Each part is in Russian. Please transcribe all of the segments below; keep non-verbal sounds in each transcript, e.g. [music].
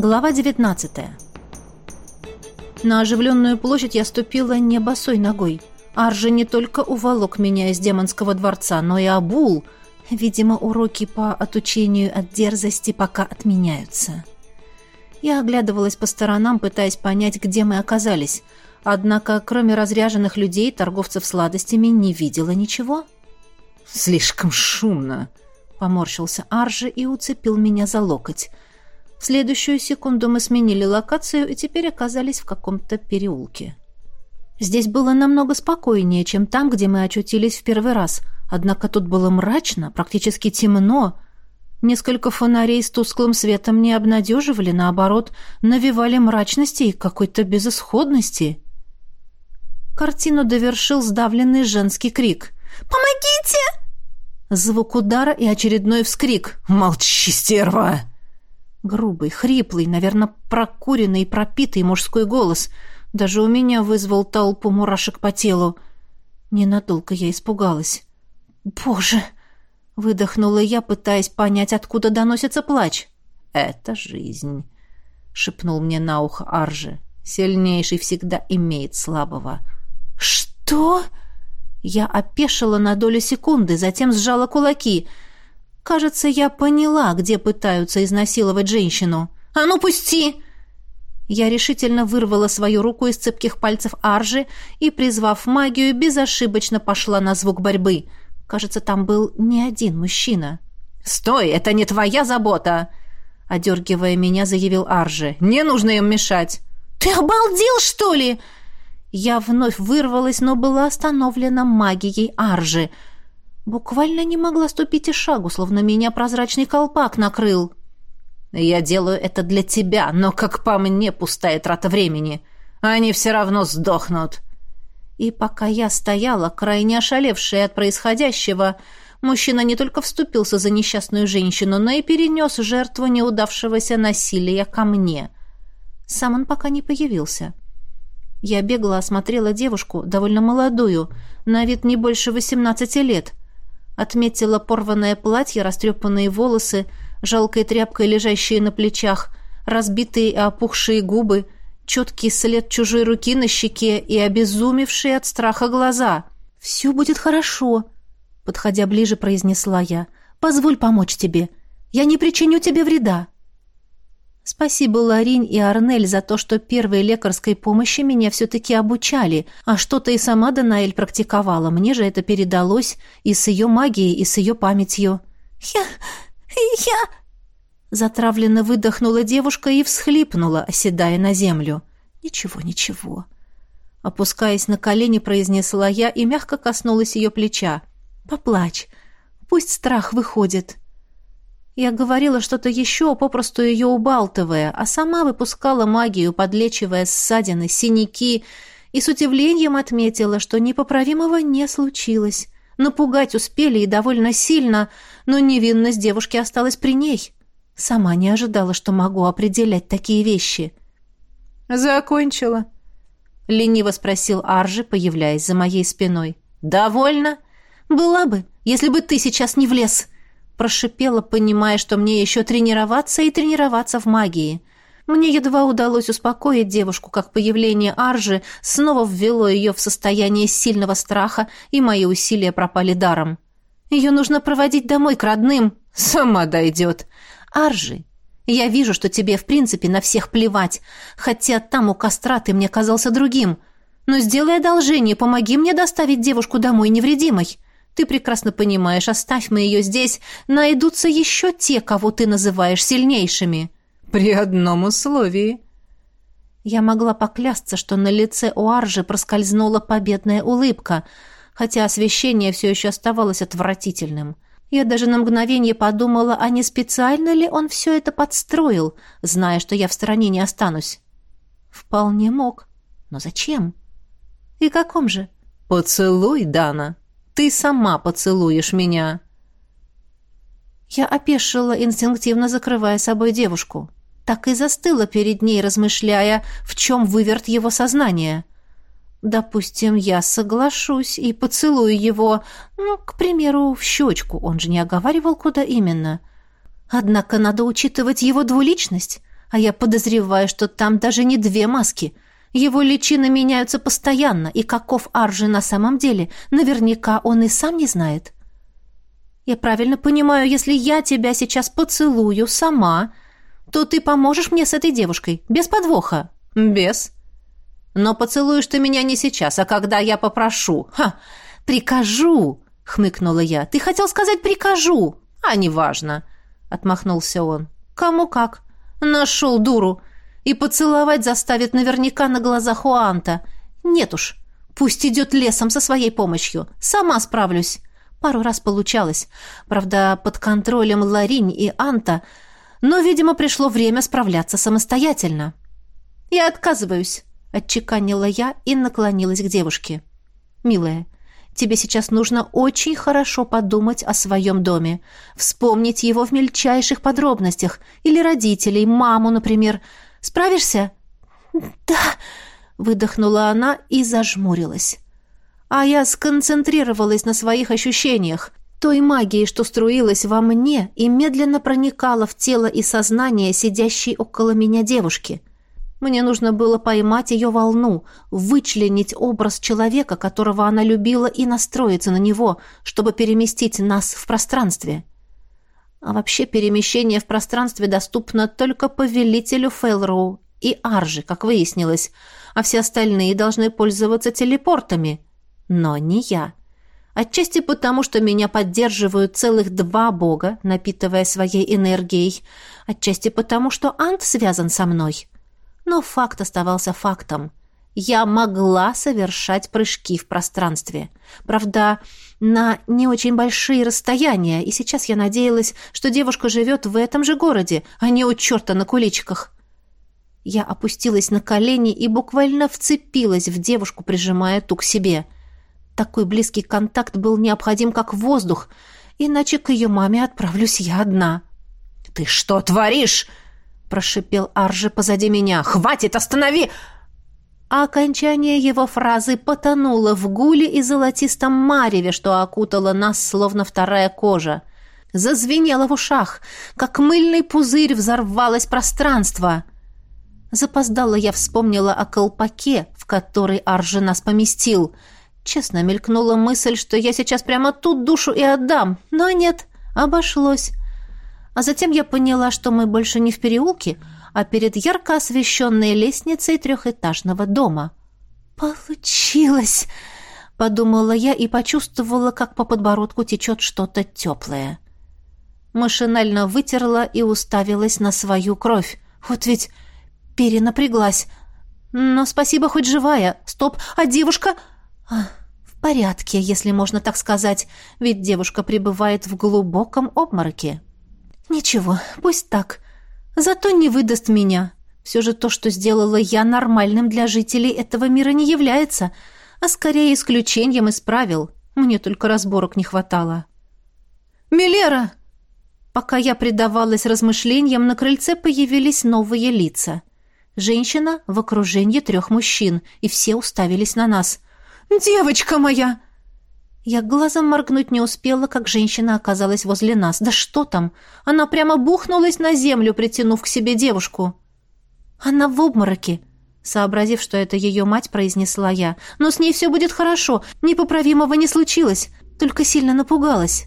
Глава 19. На оживленную площадь я ступила не босой ногой. Аржи не только уволок меня из демонского дворца, но и обул. Видимо, уроки по отучению от дерзости пока отменяются. Я оглядывалась по сторонам, пытаясь понять, где мы оказались. Однако, кроме разряженных людей, торговцев сладостями не видела ничего. «Слишком шумно!» — поморщился Аржи и уцепил меня за локоть — следующую секунду мы сменили локацию и теперь оказались в каком-то переулке. Здесь было намного спокойнее, чем там, где мы очутились в первый раз. Однако тут было мрачно, практически темно. Несколько фонарей с тусклым светом не обнадеживали, наоборот, навевали мрачности и какой-то безысходности. Картину довершил сдавленный женский крик. «Помогите!» Звук удара и очередной вскрик. «Молчи, стерва!» Грубый, хриплый, наверное, прокуренный и пропитый мужской голос даже у меня вызвал толпу мурашек по телу. Ненадолго я испугалась. «Боже!» — выдохнула я, пытаясь понять, откуда доносится плач. «Это жизнь», — шепнул мне на ухо Аржи. «Сильнейший всегда имеет слабого». «Что?» Я опешила на долю секунды, затем сжала кулаки — Кажется, я поняла, где пытаются изнасиловать женщину. А ну пусти! Я решительно вырвала свою руку из цепких пальцев Аржи и, призвав магию, безошибочно пошла на звук борьбы. Кажется, там был не один мужчина. «Стой, это не твоя забота!» — одергивая меня, заявил Аржи. «Не нужно им мешать!» «Ты обалдел, что ли?» Я вновь вырвалась, но была остановлена магией Аржи — Буквально не могла ступить и шагу, словно меня прозрачный колпак накрыл. Я делаю это для тебя, но, как по мне, пустая трата времени. Они все равно сдохнут. И пока я стояла, крайне ошалевшая от происходящего, мужчина не только вступился за несчастную женщину, но и перенес жертву неудавшегося насилия ко мне. Сам он пока не появился. Я бегло осмотрела девушку, довольно молодую, на вид не больше 18 лет — отметила порванное платье, растрепанные волосы, жалкой тряпкой лежащие на плечах, разбитые и опухшие губы, четкий след чужой руки на щеке и обезумевшие от страха глаза. «Все будет хорошо», — подходя ближе, произнесла я. «Позволь помочь тебе. Я не причиню тебе вреда». Спасибо, Ларин и Арнель, за то, что первой лекарской помощи меня все-таки обучали, а что-то и сама Данаэль практиковала. Мне же это передалось и с ее магией, и с ее памятью. «Я... я...» Затравленно выдохнула девушка и всхлипнула, оседая на землю. «Ничего, ничего». Опускаясь на колени, произнесла я и мягко коснулась ее плеча. «Поплачь. Пусть страх выходит». Я говорила что-то еще, попросту ее убалтывая, а сама выпускала магию, подлечивая ссадины, синяки, и с удивлением отметила, что непоправимого не случилось. Напугать успели и довольно сильно, но невинность девушки осталась при ней. Сама не ожидала, что могу определять такие вещи. «Закончила?» — лениво спросил Аржи, появляясь за моей спиной. «Довольно? Была бы, если бы ты сейчас не влез!» прошипела, понимая, что мне еще тренироваться и тренироваться в магии. Мне едва удалось успокоить девушку, как появление Аржи снова ввело ее в состояние сильного страха, и мои усилия пропали даром. Ее нужно проводить домой к родным. Сама дойдет. Аржи, я вижу, что тебе, в принципе, на всех плевать, хотя там у костра ты мне казался другим. Но сделай одолжение, помоги мне доставить девушку домой невредимой. Ты прекрасно понимаешь, оставь мы ее здесь, найдутся еще те, кого ты называешь сильнейшими. При одном условии. Я могла поклясться, что на лице у Аржи проскользнула победная улыбка, хотя освещение все еще оставалось отвратительным. Я даже на мгновение подумала, а не специально ли он все это подстроил, зная, что я в стороне не останусь. Вполне мог. Но зачем? И каком же? Поцелуй, Дана ты сама поцелуешь меня». Я опешила, инстинктивно закрывая собой девушку. Так и застыла перед ней, размышляя, в чем выверт его сознание. Допустим, я соглашусь и поцелую его, ну, к примеру, в щечку, он же не оговаривал, куда именно. Однако надо учитывать его двуличность, а я подозреваю, что там даже не две маски — его личины меняются постоянно, и каков Аржи на самом деле, наверняка он и сам не знает. Я правильно понимаю, если я тебя сейчас поцелую сама, то ты поможешь мне с этой девушкой, без подвоха? Без. Но поцелуешь ты меня не сейчас, а когда я попрошу. Ха, прикажу, хмыкнула я. Ты хотел сказать «прикажу», а неважно, отмахнулся он. Кому как. Нашел дуру. И поцеловать заставит наверняка на глазах у Анта. Нет уж, пусть идет лесом со своей помощью. Сама справлюсь. Пару раз получалось. Правда, под контролем Ларинь и Анта. Но, видимо, пришло время справляться самостоятельно. «Я отказываюсь», — отчеканила я и наклонилась к девушке. «Милая, тебе сейчас нужно очень хорошо подумать о своем доме, вспомнить его в мельчайших подробностях, или родителей, маму, например. Справишься?» «Да», — выдохнула она и зажмурилась. А я сконцентрировалась на своих ощущениях, той магии, что струилась во мне и медленно проникала в тело и сознание сидящей около меня девушки. Мне нужно было поймать ее волну, вычленить образ человека, которого она любила, и настроиться на него, чтобы переместить нас в пространстве. А вообще перемещение в пространстве доступно только повелителю Фейлроу и Аржи, как выяснилось, а все остальные должны пользоваться телепортами. Но не я. Отчасти потому, что меня поддерживают целых два бога, напитывая своей энергией, отчасти потому, что Ант связан со мной. Но факт оставался фактом. Я могла совершать прыжки в пространстве. Правда, на не очень большие расстояния, и сейчас я надеялась, что девушка живет в этом же городе, а не у черта на куличках. Я опустилась на колени и буквально вцепилась в девушку, прижимая ту к себе. Такой близкий контакт был необходим, как воздух, иначе к ее маме отправлюсь я одна. «Ты что творишь?» – прошипел Аржи позади меня. «Хватит, останови!» Окончание его фразы потонуло в гуле и золотистом мареве, что окутало нас, словно вторая кожа. Зазвенело в ушах, как мыльный пузырь взорвалось пространство. Запоздала я вспомнила о колпаке, в который Аржи нас поместил. Честно мелькнула мысль, что я сейчас прямо тут душу и отдам, но нет, обошлось. А затем я поняла, что мы больше не в переулке, а перед ярко освещенной лестницей трехэтажного дома. «Получилось!» — подумала я и почувствовала, как по подбородку течет что-то теплое. Машинально вытерла и уставилась на свою кровь. Вот ведь перенапряглась. Но спасибо, хоть живая. Стоп, а девушка... А, в порядке, если можно так сказать, ведь девушка пребывает в глубоком обмороке. Ничего, пусть так. Зато не выдаст меня. Все же то, что сделала я нормальным для жителей этого мира, не является, а скорее исключением из правил. Мне только разборок не хватало. «Милера!» Пока я предавалась размышлениям, на крыльце появились новые лица. Женщина в окружении трех мужчин, и все уставились на нас. «Девочка моя!» Я глазом моргнуть не успела, как женщина оказалась возле нас. Да что там? Она прямо бухнулась на землю, притянув к себе девушку. Она в обмороке, сообразив, что это ее мать, произнесла я. Но с ней все будет хорошо, непоправимого не случилось, только сильно напугалась.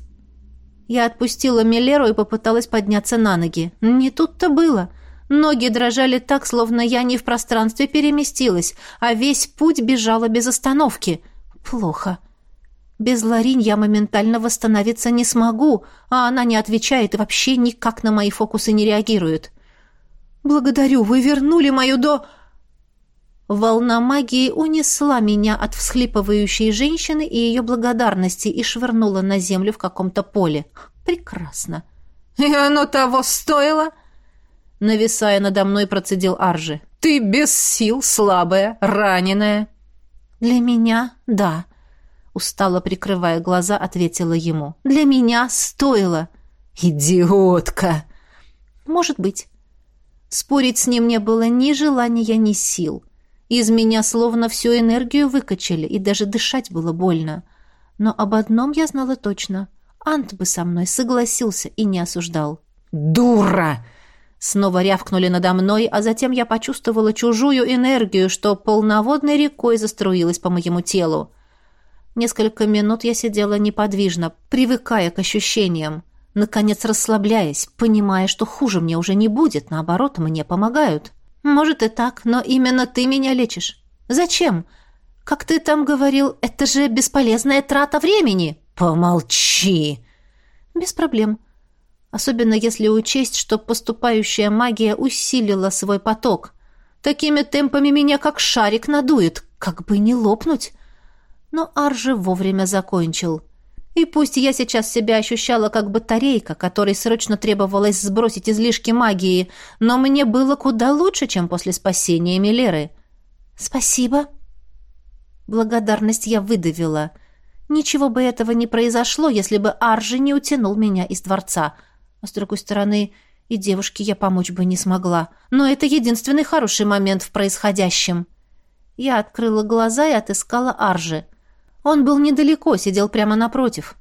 Я отпустила Милеру и попыталась подняться на ноги. Не тут-то было. Ноги дрожали так, словно я не в пространстве переместилась, а весь путь бежала без остановки. Плохо. Без Ларин я моментально восстановиться не смогу, а она не отвечает и вообще никак на мои фокусы не реагирует. Благодарю, вы вернули мою до... Волна магии унесла меня от всхлипывающей женщины и ее благодарности и швырнула на землю в каком-то поле. Прекрасно. И оно того стоило? Нависая надо мной, процедил Аржи. Ты без сил, слабая, раненая. Для меня — да устало прикрывая глаза, ответила ему. «Для меня стоило!» «Идиотка!» «Может быть». Спорить с ним не было ни желания, ни сил. Из меня словно всю энергию выкачали, и даже дышать было больно. Но об одном я знала точно. Ант бы со мной согласился и не осуждал. «Дура!» Снова рявкнули надо мной, а затем я почувствовала чужую энергию, что полноводной рекой заструилась по моему телу. Несколько минут я сидела неподвижно, привыкая к ощущениям, наконец расслабляясь, понимая, что хуже мне уже не будет, наоборот, мне помогают. Может и так, но именно ты меня лечишь. Зачем? Как ты там говорил, это же бесполезная трата времени. Помолчи. Без проблем. Особенно если учесть, что поступающая магия усилила свой поток. Такими темпами меня как шарик надует, как бы не лопнуть но Аржи вовремя закончил. И пусть я сейчас себя ощущала как батарейка, которой срочно требовалось сбросить излишки магии, но мне было куда лучше, чем после спасения Милеры. «Спасибо». Благодарность я выдавила. Ничего бы этого не произошло, если бы Аржи не утянул меня из дворца. А с другой стороны, и девушке я помочь бы не смогла. Но это единственный хороший момент в происходящем. Я открыла глаза и отыскала Аржи – он был недалеко, сидел прямо напротив.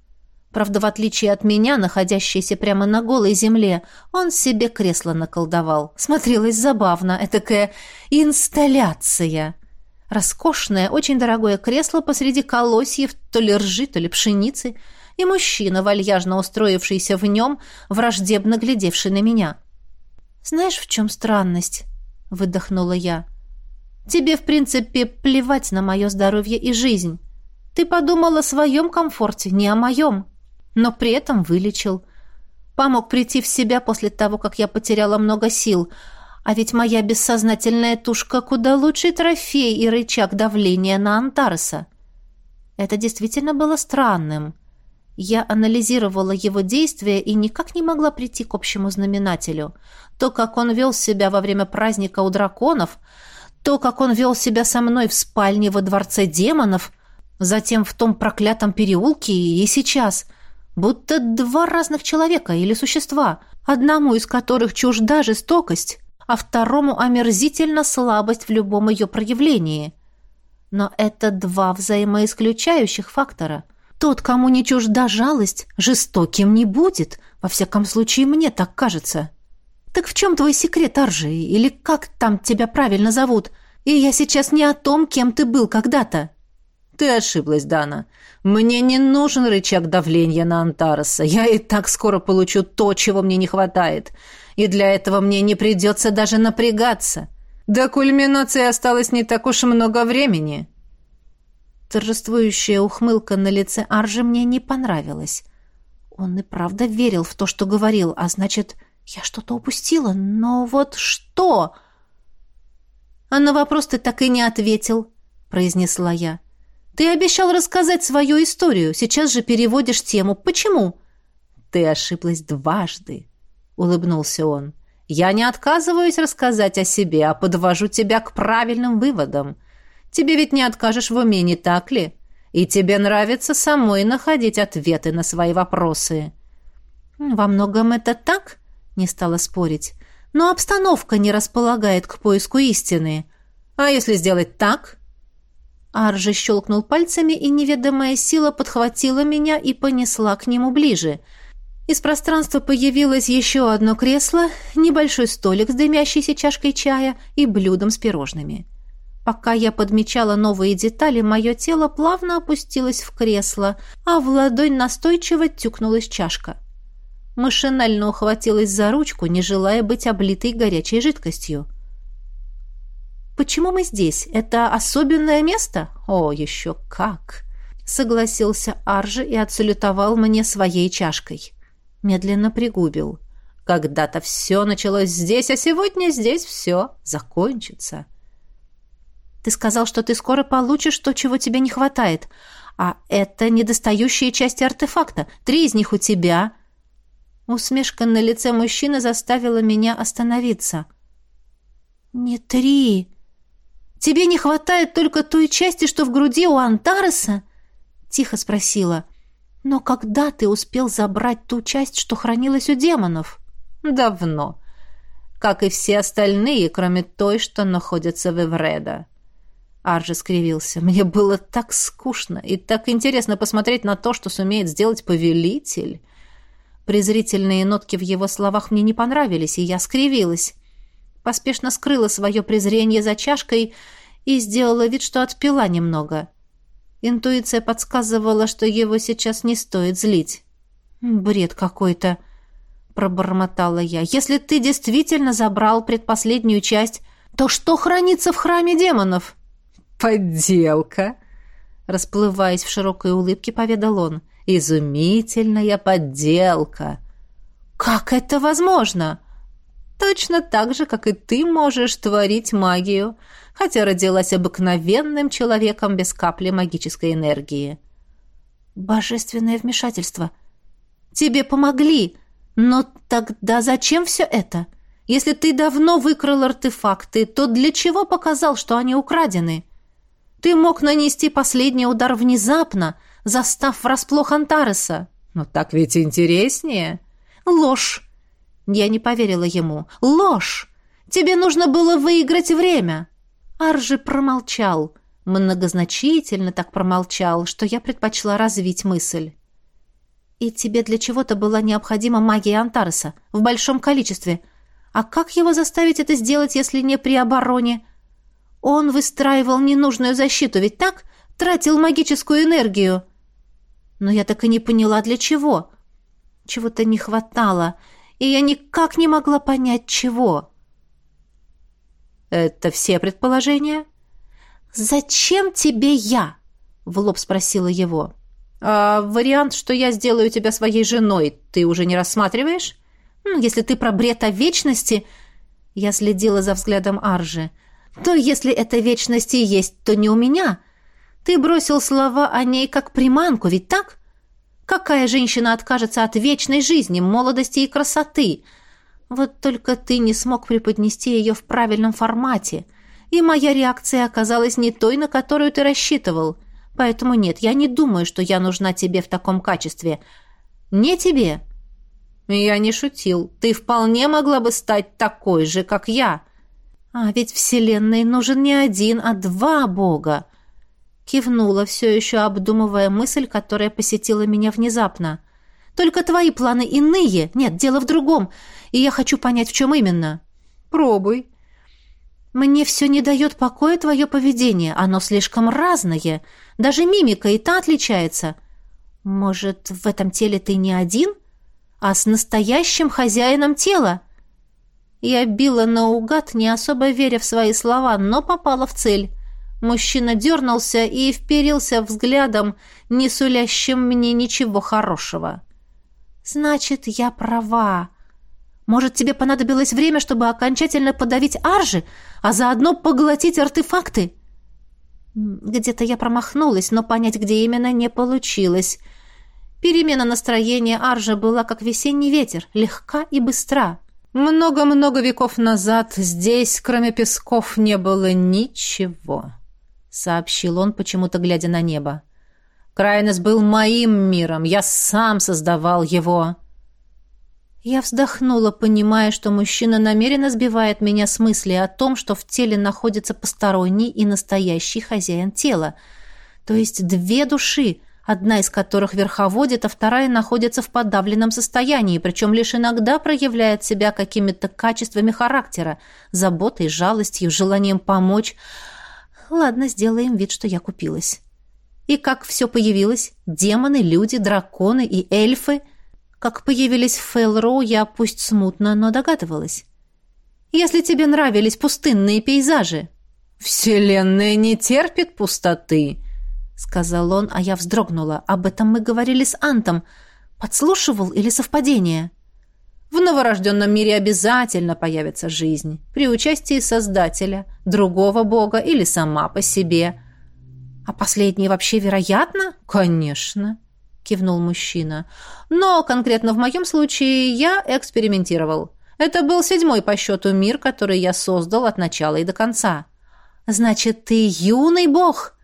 Правда, в отличие от меня, находящейся прямо на голой земле, он себе кресло наколдовал. Смотрелось забавно, этакая инсталляция. Роскошное, очень дорогое кресло посреди колосьев, то ли ржи, то ли пшеницы, и мужчина, вальяжно устроившийся в нем, враждебно глядевший на меня. «Знаешь, в чем странность?» — выдохнула я. «Тебе, в принципе, плевать на мое здоровье и жизнь». Ты подумал о своем комфорте, не о моем, но при этом вылечил. Помог прийти в себя после того, как я потеряла много сил. А ведь моя бессознательная тушка куда лучше трофей и рычаг давления на Антарса. Это действительно было странным. Я анализировала его действия и никак не могла прийти к общему знаменателю. То, как он вел себя во время праздника у драконов, то, как он вел себя со мной в спальне во дворце демонов — затем в том проклятом переулке и сейчас, будто два разных человека или существа, одному из которых чужда жестокость, а второму омерзительно слабость в любом ее проявлении. Но это два взаимоисключающих фактора. Тот, кому не чужда жалость, жестоким не будет, во всяком случае мне так кажется. Так в чем твой секрет, Аржи, или как там тебя правильно зовут? И я сейчас не о том, кем ты был когда-то. Ты ошиблась, Дана. Мне не нужен рычаг давления на Антароса. Я и так скоро получу то, чего мне не хватает. И для этого мне не придется даже напрягаться. До кульминации осталось не так уж и много времени. Торжествующая ухмылка на лице Аржи мне не понравилась. Он и правда верил в то, что говорил, а значит, я что-то упустила. Но вот что? А на вопрос ты так и не ответил, произнесла я. Ты обещал рассказать свою историю, сейчас же переводишь тему. Почему? Ты ошиблась дважды, улыбнулся он. Я не отказываюсь рассказать о себе, а подвожу тебя к правильным выводам. Тебе ведь не откажешь в уме, не так ли? И тебе нравится самой находить ответы на свои вопросы. Во многом это так, не стала спорить. Но обстановка не располагает к поиску истины. А если сделать так, Аржи щелкнул пальцами, и неведомая сила подхватила меня и понесла к нему ближе. Из пространства появилось еще одно кресло, небольшой столик с дымящейся чашкой чая и блюдом с пирожными. Пока я подмечала новые детали, мое тело плавно опустилось в кресло, а в ладонь настойчиво тюкнулась чашка. Машинально ухватилась за ручку, не желая быть облитой горячей жидкостью. Почему мы здесь? Это особенное место? О, еще как!» Согласился Аржи и отсалютовал мне своей чашкой. Медленно пригубил. «Когда-то все началось здесь, а сегодня здесь все закончится». «Ты сказал, что ты скоро получишь то, чего тебе не хватает. А это недостающие части артефакта. Три из них у тебя». Усмешка на лице мужчины заставила меня остановиться. «Не три!» Тебе не хватает только той части, что в груди у Антареса?» Тихо спросила. «Но когда ты успел забрать ту часть, что хранилась у демонов?» «Давно. Как и все остальные, кроме той, что находится в Эвреда». Арджи скривился. «Мне было так скучно и так интересно посмотреть на то, что сумеет сделать повелитель». Презрительные нотки в его словах мне не понравились, и я скривилась поспешно скрыла свое презрение за чашкой и сделала вид, что отпила немного. Интуиция подсказывала, что его сейчас не стоит злить. «Бред какой-то», — пробормотала я. «Если ты действительно забрал предпоследнюю часть, то что хранится в храме демонов?» «Подделка», — расплываясь в широкой улыбке, поведал он. «Изумительная подделка». «Как это возможно?» точно так же, как и ты можешь творить магию, хотя родилась обыкновенным человеком без капли магической энергии. Божественное вмешательство. Тебе помогли, но тогда зачем все это? Если ты давно выкрал артефакты, то для чего показал, что они украдены? Ты мог нанести последний удар внезапно, застав врасплох Антареса. Но так ведь интереснее. Ложь. Я не поверила ему. «Ложь! Тебе нужно было выиграть время!» Аржи промолчал. Многозначительно так промолчал, что я предпочла развить мысль. «И тебе для чего-то была необходима магия Антареса в большом количестве. А как его заставить это сделать, если не при обороне? Он выстраивал ненужную защиту, ведь так? Тратил магическую энергию!» Но я так и не поняла, для чего. Чего-то не хватало — и я никак не могла понять, чего. «Это все предположения?» «Зачем тебе я?» — в лоб спросила его. «А вариант, что я сделаю тебя своей женой, ты уже не рассматриваешь? Если ты про бред о вечности...» Я следила за взглядом Аржи. «То если эта вечность и есть, то не у меня. Ты бросил слова о ней как приманку, ведь так?» Какая женщина откажется от вечной жизни, молодости и красоты? Вот только ты не смог преподнести ее в правильном формате. И моя реакция оказалась не той, на которую ты рассчитывал. Поэтому нет, я не думаю, что я нужна тебе в таком качестве. Не тебе. Я не шутил. Ты вполне могла бы стать такой же, как я. А ведь Вселенной нужен не один, а два Бога кивнула, все еще обдумывая мысль, которая посетила меня внезапно. «Только твои планы иные. Нет, дело в другом. И я хочу понять, в чем именно». «Пробуй». «Мне все не дает покоя твое поведение. Оно слишком разное. Даже мимика и та отличается. Может, в этом теле ты не один, а с настоящим хозяином тела?» Я била наугад, не особо веря в свои слова, но попала в цель. Мужчина дернулся и вперился взглядом, не сулящим мне ничего хорошего. «Значит, я права. Может, тебе понадобилось время, чтобы окончательно подавить аржи, а заодно поглотить артефакты?» Где-то я промахнулась, но понять, где именно, не получилось. Перемена настроения Аржа была как весенний ветер, легка и быстра. Много-много веков назад здесь, кроме песков, не было ничего сообщил он, почему-то глядя на небо. Крайнес был моим миром, я сам создавал его. Я вздохнула, понимая, что мужчина намеренно сбивает меня с мысли о том, что в теле находится посторонний и настоящий хозяин тела, то есть две души, одна из которых верховодит, а вторая находится в подавленном состоянии, причем лишь иногда проявляет себя какими-то качествами характера, заботой, жалостью, желанием помочь, Ладно, сделаем вид, что я купилась. И как все появилось? Демоны, люди, драконы и эльфы. Как появились в Фейлроу, я пусть смутно, но догадывалась. Если тебе нравились пустынные пейзажи... «Вселенная не терпит пустоты», — сказал он, а я вздрогнула. «Об этом мы говорили с Антом. Подслушивал или совпадение?» В новорожденном мире обязательно появится жизнь при участии Создателя, другого Бога или сама по себе. А последнее вообще вероятно? Конечно, кивнул мужчина. Но конкретно в моем случае я экспериментировал. Это был седьмой по счету мир, который я создал от начала и до конца. Значит, ты юный Бог?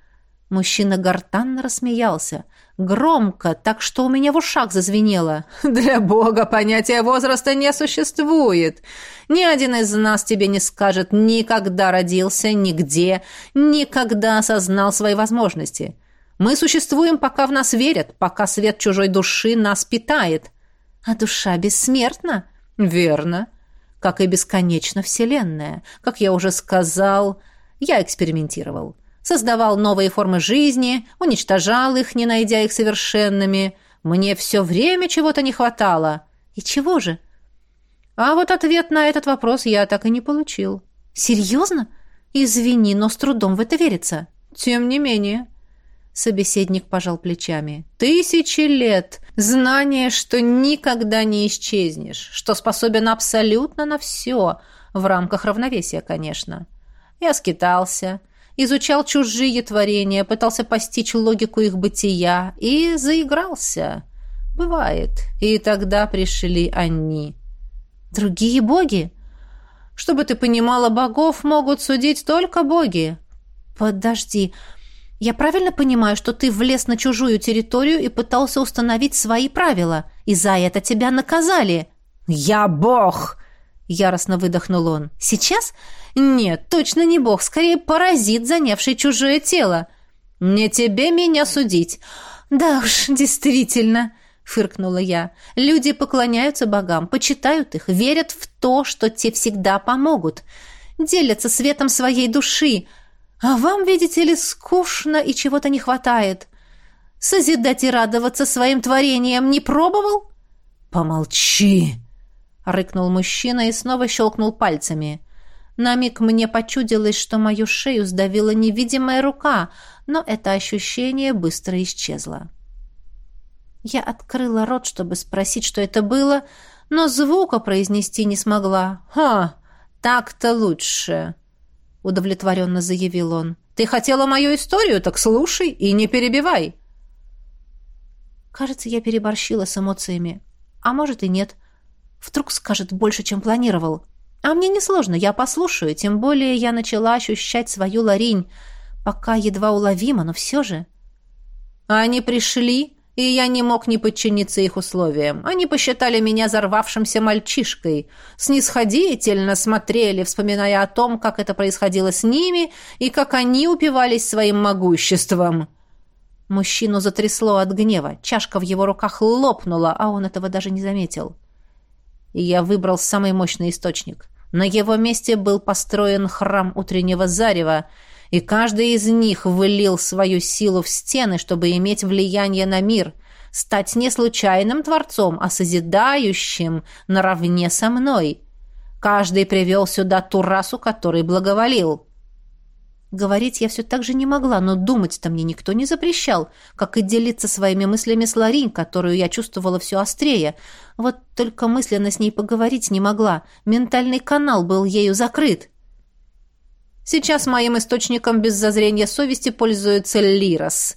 Мужчина гортанно рассмеялся. Громко, так что у меня в ушах зазвенело. [laughs] «Для Бога понятия возраста не существует. Ни один из нас тебе не скажет, никогда родился, нигде, никогда осознал свои возможности. Мы существуем, пока в нас верят, пока свет чужой души нас питает. А душа бессмертна?» «Верно. Как и бесконечно Вселенная. Как я уже сказал, я экспериментировал» создавал новые формы жизни, уничтожал их, не найдя их совершенными. Мне все время чего-то не хватало. И чего же? А вот ответ на этот вопрос я так и не получил. Серьезно? Извини, но с трудом в это верится. Тем не менее... Собеседник пожал плечами. «Тысячи лет! Знание, что никогда не исчезнешь, что способен абсолютно на все, в рамках равновесия, конечно. Я скитался, изучал чужие творения, пытался постичь логику их бытия и заигрался. Бывает. И тогда пришли они. Другие боги? Чтобы ты понимала, богов могут судить только боги. Подожди, я правильно понимаю, что ты влез на чужую территорию и пытался установить свои правила, и за это тебя наказали? Я бог, Яростно выдохнул он. «Сейчас? Нет, точно не бог, скорее паразит, занявший чужое тело». «Не тебе меня судить». «Да уж, действительно», — фыркнула я. «Люди поклоняются богам, почитают их, верят в то, что те всегда помогут, делятся светом своей души. А вам, видите ли, скучно и чего-то не хватает. Созидать и радоваться своим творением не пробовал?» «Помолчи!» Рыкнул мужчина и снова щелкнул пальцами. На миг мне почудилось, что мою шею сдавила невидимая рука, но это ощущение быстро исчезло. Я открыла рот, чтобы спросить, что это было, но звука произнести не смогла. «Ха! Так-то лучше!» — удовлетворенно заявил он. «Ты хотела мою историю, так слушай и не перебивай!» Кажется, я переборщила с эмоциями. А может и нет — Вдруг скажет больше, чем планировал. А мне несложно, я послушаю, тем более я начала ощущать свою ларинь, Пока едва уловимо, но все же. Они пришли, и я не мог не подчиниться их условиям. Они посчитали меня зарвавшимся мальчишкой, снисходительно смотрели, вспоминая о том, как это происходило с ними и как они упивались своим могуществом. Мужчину затрясло от гнева, чашка в его руках лопнула, а он этого даже не заметил. — и я выбрал самый мощный источник. На его месте был построен храм утреннего зарева, и каждый из них вылил свою силу в стены, чтобы иметь влияние на мир, стать не случайным творцом, а созидающим наравне со мной. Каждый привел сюда ту расу, который благоволил. Говорить я все так же не могла, но думать-то мне никто не запрещал, как и делиться своими мыслями с Ларин, которую я чувствовала все острее. Вот только мысленно с ней поговорить не могла. Ментальный канал был ею закрыт. Сейчас моим источником без зазрения совести пользуется Лирос.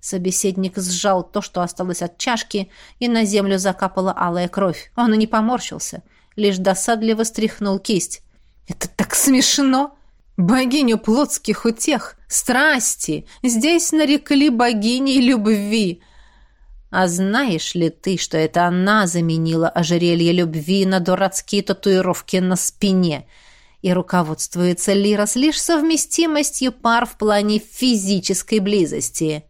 Собеседник сжал то, что осталось от чашки, и на землю закапала алая кровь. Он и не поморщился, лишь досадливо стряхнул кисть. «Это так смешно!» Богиню плотских утех, страсти, здесь нарекли богиней любви. А знаешь ли ты, что это она заменила ожерелье любви на дурацкие татуировки на спине? И руководствуется Лирос лишь совместимостью пар в плане физической близости.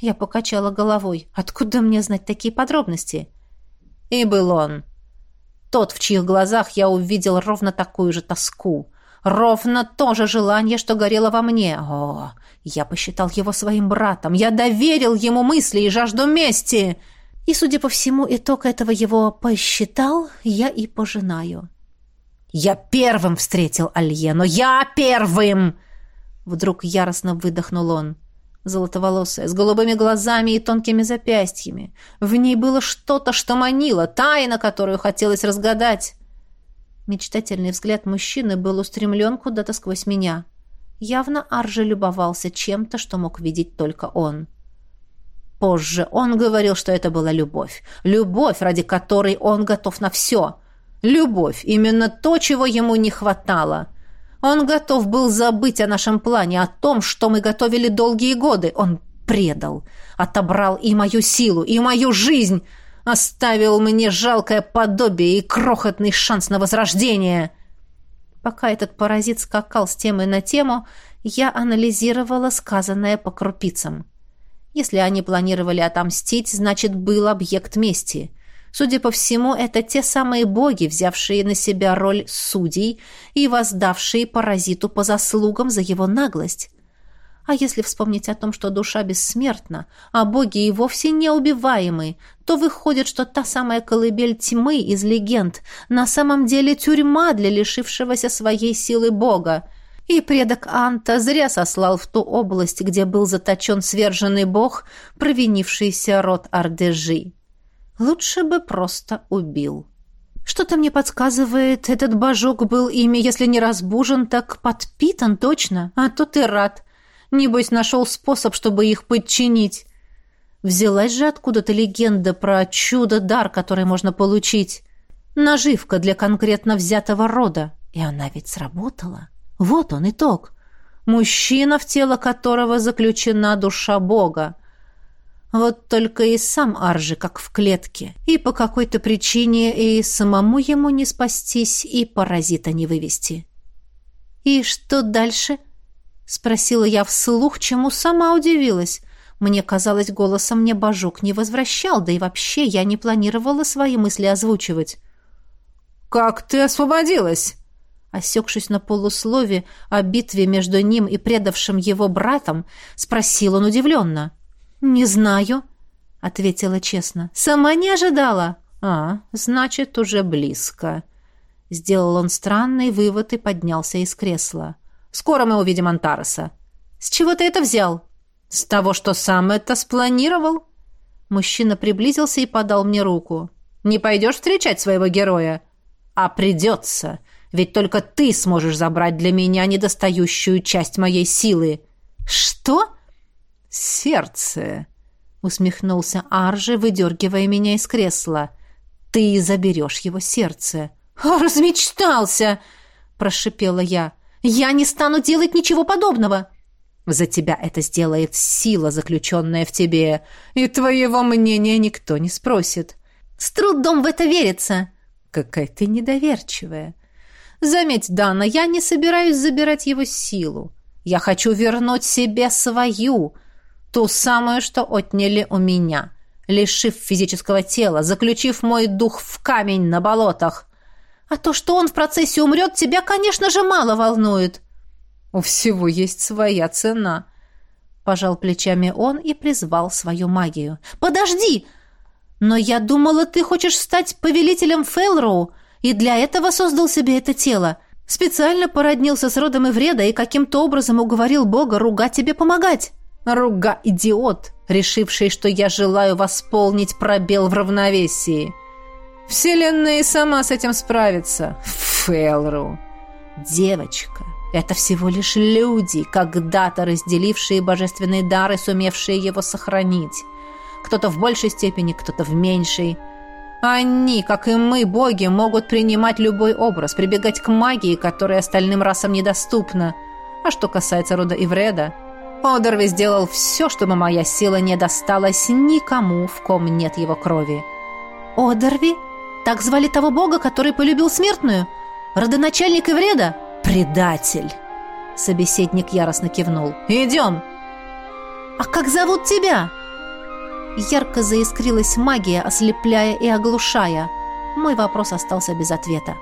Я покачала головой. Откуда мне знать такие подробности? И был он. Тот, в чьих глазах я увидел ровно такую же тоску. Ровно то же желание, что горело во мне. О, я посчитал его своим братом. Я доверил ему мысли и жажду мести. И, судя по всему, итог этого его «посчитал» я и пожинаю. «Я первым встретил Альену! Я первым!» Вдруг яростно выдохнул он. Золотоволосая, с голубыми глазами и тонкими запястьями. В ней было что-то, что манило, тайна, которую хотелось разгадать. Мечтательный взгляд мужчины был устремлен куда-то сквозь меня. Явно Арже любовался чем-то, что мог видеть только он. Позже он говорил, что это была любовь. Любовь, ради которой он готов на все. Любовь, именно то, чего ему не хватало. Он готов был забыть о нашем плане, о том, что мы готовили долгие годы. Он предал, отобрал и мою силу, и мою жизнь оставил мне жалкое подобие и крохотный шанс на возрождение. Пока этот паразит скакал с темы на тему, я анализировала сказанное по крупицам. Если они планировали отомстить, значит, был объект мести. Судя по всему, это те самые боги, взявшие на себя роль судей и воздавшие паразиту по заслугам за его наглость. А если вспомнить о том, что душа бессмертна, а боги и вовсе неубиваемы, то выходит, что та самая колыбель тьмы из легенд на самом деле тюрьма для лишившегося своей силы бога. И предок Анта зря сослал в ту область, где был заточен сверженный бог, провинившийся род Ардежи. Лучше бы просто убил. Что-то мне подсказывает, этот божок был ими, если не разбужен, так подпитан точно, а тут и рад. Небось, нашел способ, чтобы их подчинить. Взялась же откуда-то легенда про чудо-дар, который можно получить. Наживка для конкретно взятого рода. И она ведь сработала. Вот он итог. Мужчина, в тело которого заключена душа Бога. Вот только и сам Аржи как в клетке. И по какой-то причине и самому ему не спастись, и паразита не вывести. «И что дальше?» Спросила я вслух, чему сама удивилась. Мне казалось, голосом мне Бажук не возвращал, да и вообще я не планировала свои мысли озвучивать. «Как ты освободилась?» Осекшись на полуслове о битве между ним и предавшим его братом, спросил он удивленно. «Не знаю», — ответила честно. «Сама не ожидала». «А, значит, уже близко». Сделал он странный вывод и поднялся из кресла. Скоро мы увидим Антараса». «С чего ты это взял?» «С того, что сам это спланировал». Мужчина приблизился и подал мне руку. «Не пойдешь встречать своего героя?» «А придется, ведь только ты сможешь забрать для меня недостающую часть моей силы». «Что?» «Сердце», — усмехнулся Аржи, выдергивая меня из кресла. «Ты заберешь его сердце». «Размечтался!» — прошипела «Я...» Я не стану делать ничего подобного. За тебя это сделает сила, заключенная в тебе, и твоего мнения никто не спросит. С трудом в это верится. Какая ты недоверчивая. Заметь, Дана, я не собираюсь забирать его силу. Я хочу вернуть себе свою, ту самую, что отняли у меня, лишив физического тела, заключив мой дух в камень на болотах. А то, что он в процессе умрет, тебя, конечно же, мало волнует. У всего есть своя цена. Пожал плечами он и призвал свою магию. Подожди! Но я думала, ты хочешь стать повелителем Фелроу, и для этого создал себе это тело. Специально породнился с родом и вреда и каким-то образом уговорил Бога ругать тебе помогать. Руга, идиот, решивший, что я желаю восполнить пробел в равновесии. Вселенная и сама с этим справится. Фелру, Девочка, это всего лишь люди, когда-то разделившие божественные дары, сумевшие его сохранить. Кто-то в большей степени, кто-то в меньшей. Они, как и мы, боги, могут принимать любой образ, прибегать к магии, которая остальным расам недоступна. А что касается рода Ивреда, Одерви сделал все, чтобы моя сила не досталась никому, в ком нет его крови. Одерви? Так звали того бога, который полюбил смертную? Родоначальник Ивреда? Предатель!» Собеседник яростно кивнул. «Идем!» «А как зовут тебя?» Ярко заискрилась магия, ослепляя и оглушая. Мой вопрос остался без ответа.